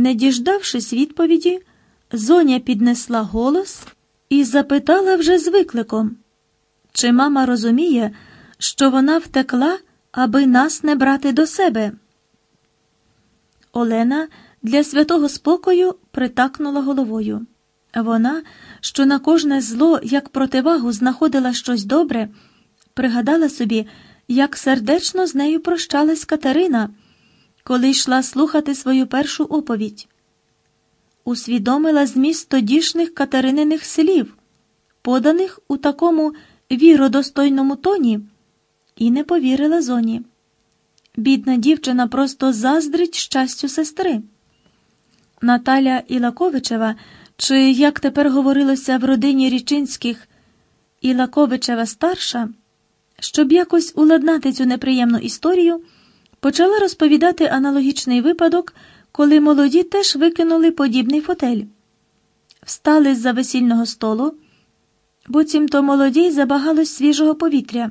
Не діждавшись відповіді, зоня піднесла голос і запитала вже з викликом, чи мама розуміє, що вона втекла, аби нас не брати до себе. Олена для святого спокою притакнула головою. Вона, що на кожне зло, як противагу, знаходила щось добре, пригадала собі, як сердечно з нею прощалась Катерина, коли йшла слухати свою першу оповідь. Усвідомила зміст тодішніх Катерининих слів, поданих у такому віродостойному тоні, і не повірила зоні. Бідна дівчина просто заздрить щастю сестри. Наталя Ілаковичева, чи, як тепер говорилося в родині Річинських, Ілаковичева старша, щоб якось уладнати цю неприємну історію, почала розповідати аналогічний випадок, коли молоді теж викинули подібний фотель. Встали з-за весільного столу, буцімто молодій забагалось свіжого повітря.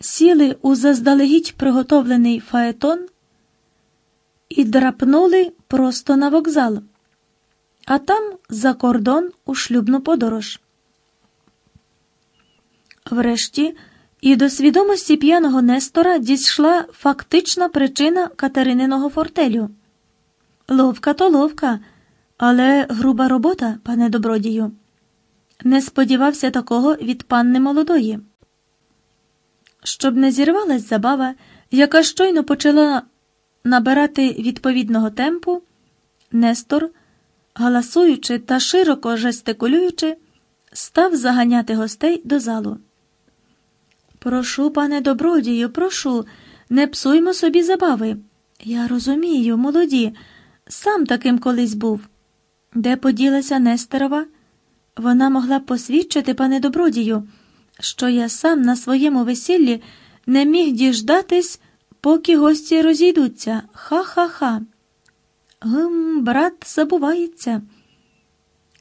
Сіли у заздалегідь приготовлений фаетон і драпнули просто на вокзал, а там за кордон у шлюбну подорож. Врешті і до свідомості п'яного Нестора дійшла фактична причина Катерининого фортелю. Ловка то ловка, але груба робота, пане добродію. Не сподівався такого від панни молодої. Щоб не зірвалась забава, яка щойно почала набирати відповідного темпу, Нестор, галасуючи та широко жестикулюючи, став заганяти гостей до залу. Прошу, пане добродію, прошу, не псуймо собі забави. Я розумію, молоді, сам таким колись був. Де поділася Нестерова? Вона могла посвідчити, пане добродію, що я сам на своєму весіллі не міг діждатись, поки гості розійдуться. Ха-ха-ха. Гм, брат забувається,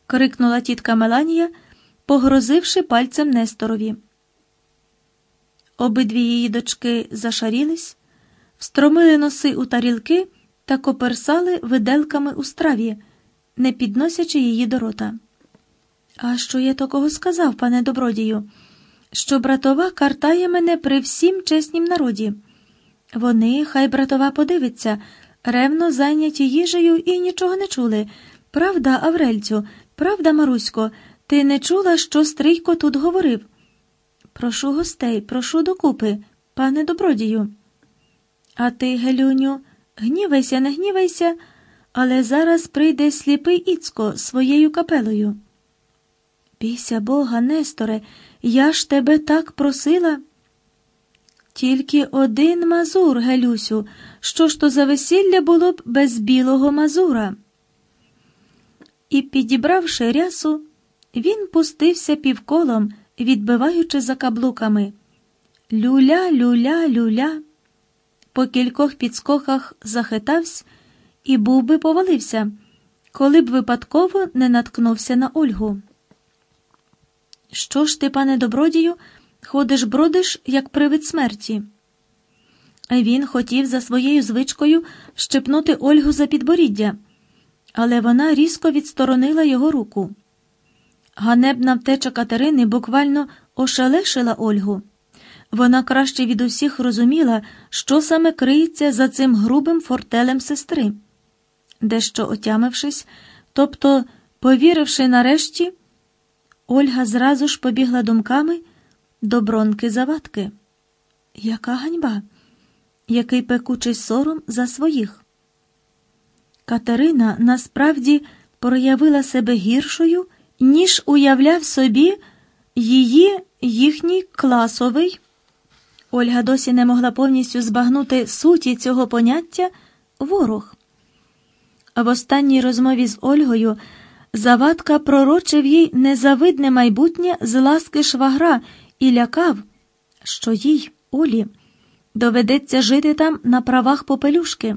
крикнула тітка Меланія, погрозивши пальцем Несторові. Обидві її дочки зашарілись, встромили носи у тарілки та коперсали виделками у страві, не підносячи її до рота. А що я такого сказав, пане добродію? Що братова картає мене при всім чеснім народі. Вони, хай братова подивиться, ревно зайняті їжею і нічого не чули. Правда, Аврельцю, правда, Марусько, ти не чула, що Стрийко тут говорив? Прошу гостей, прошу докупи, пане добродію. А ти, Гелюню, гнівайся, не гнівайся, але зараз прийде сліпий Іцко своєю капелою. Бійся Бога, Несторе, я ж тебе так просила. Тільки один мазур, Гелюсю, що ж то за весілля було б без білого мазура. І, підібравши рясу, він пустився півколом, відбиваючи за каблуками. Люля, люля, люля. По кількох підскоках захитався і був би повалився, коли б випадково не наткнувся на Ольгу. Що ж ти, пане добродію, ходиш бродиш, як привид смерті? Він хотів за своєю звичкою щепнути Ольгу за підборіддя, але вона різко відсторонила його руку. Ганебна втеча Катерини буквально ошелешила Ольгу. Вона краще від усіх розуміла, що саме криється за цим грубим фортелем сестри. Дещо отямившись, тобто повіривши нарешті, Ольга зразу ж побігла думками до бронки завадки. Яка ганьба, який пекучий сором за своїх. Катерина насправді проявила себе гіршою, ніж уявляв собі її їхній класовий. Ольга досі не могла повністю збагнути суті цього поняття ворог. В останній розмові з Ольгою Завадка пророчив їй незавидне майбутнє з ласки швагра і лякав, що їй, Олі, доведеться жити там на правах попелюшки,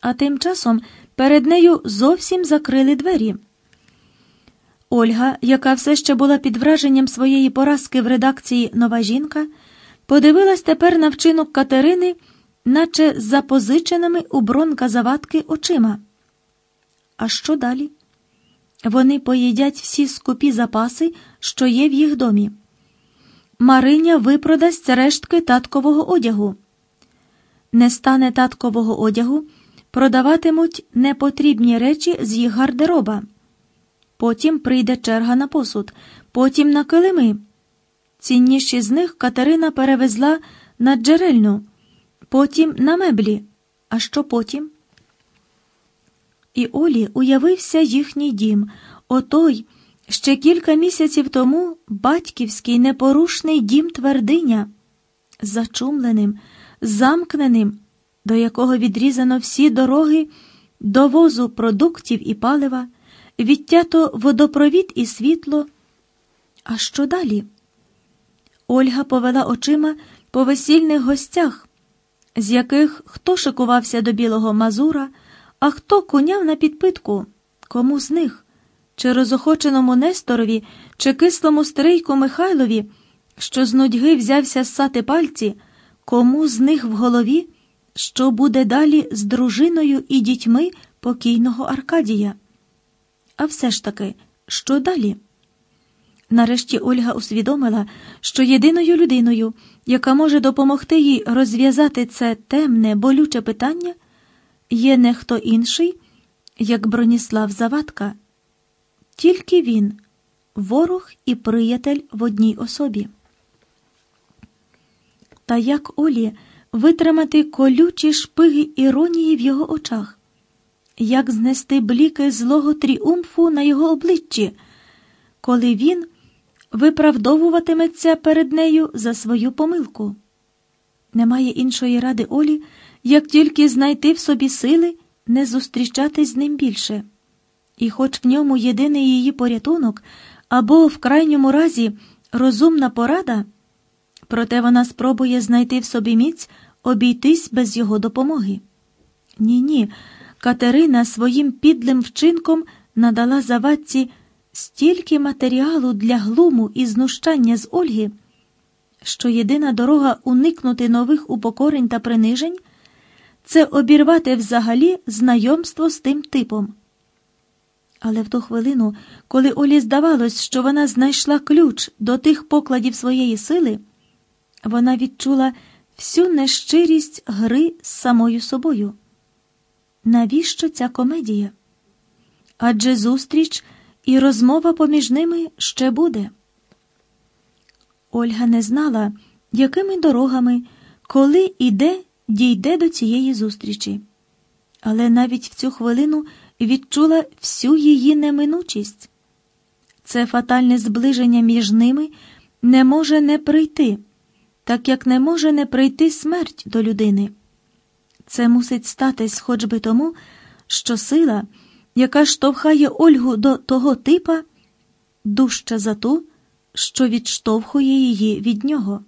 а тим часом перед нею зовсім закрили двері. Ольга, яка все ще була під враженням своєї поразки в редакції Нова жінка, подивилась тепер на вчинок Катерини, наче запозиченими у бронка завадки очима. А що далі? Вони поїдять всі скупі запаси, що є в їх домі. Мариня випродасть рештки таткового одягу. Не стане таткового одягу, продаватимуть непотрібні речі з їх гардероба. Потім прийде черга на посуд, потім на килими. Цінніші з них Катерина перевезла на джерельну, потім на меблі. А що потім? І Олі уявився їхній дім, отой, ще кілька місяців тому батьківський непорушний дім твердиня, зачумленим, замкненим, до якого відрізано всі дороги довозу продуктів і палива, відтято водопровід і світло. А що далі? Ольга повела очима по весільних гостях, з яких хто шикувався до білого мазура, а хто куняв на підпитку, кому з них, чи розохоченому Несторові, чи кислому стрийку Михайлові, що з нудьги взявся ссати пальці, кому з них в голові, що буде далі з дружиною і дітьми покійного Аркадія. А все ж таки, що далі? Нарешті Ольга усвідомила, що єдиною людиною, яка може допомогти їй розв'язати це темне, болюче питання, є не хто інший, як Броніслав Завадка. Тільки він, ворог і приятель в одній особі. Та як Олі витримати колючі шпиги іронії в його очах, як знести бліки злого тріумфу на його обличчі, коли він виправдовуватиметься перед нею за свою помилку? Немає іншої ради Олі, як тільки знайти в собі сили не зустрічатись з ним більше. І, хоч в ньому єдиний її порятунок або, в крайньому разі, розумна порада, проте вона спробує знайти в собі міць обійтись без його допомоги. Ні, ні, Катерина своїм підлим вчинком надала завадці стільки матеріалу для глуму і знущання з Ольги, що єдина дорога уникнути нових упокорень та принижень це обірвати взагалі знайомство з тим типом. Але в ту хвилину, коли Олі здавалось, що вона знайшла ключ до тих покладів своєї сили, вона відчула всю нещирість гри з самою собою. Навіщо ця комедія? Адже зустріч і розмова поміж ними ще буде. Ольга не знала, якими дорогами, коли і де дійде до цієї зустрічі, але навіть в цю хвилину відчула всю її неминучість. Це фатальне зближення між ними не може не прийти, так як не може не прийти смерть до людини. Це мусить статись хоч би тому, що сила, яка штовхає Ольгу до того типа, дужча за ту, що відштовхує її від нього.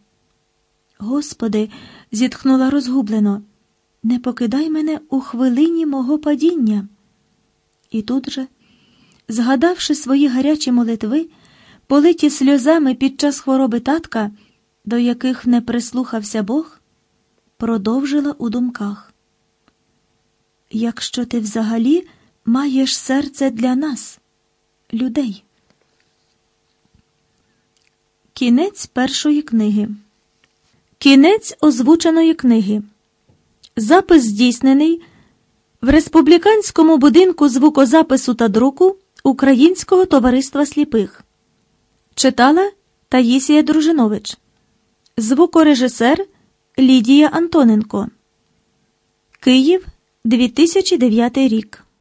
Господи, зітхнула розгублено, не покидай мене у хвилині мого падіння. І тут же, згадавши свої гарячі молитви, политі сльозами під час хвороби татка, до яких не прислухався Бог, продовжила у думках. Якщо ти взагалі маєш серце для нас, людей. Кінець першої книги. Кінець озвученої книги. Запис здійснений в республіканському будинку звукозапису та друку Українського товариства сліпих. Читала Таїсія Дружинович. Звукорежисер Лідія Антоненко. Київ 2009 рік.